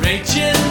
Rachel.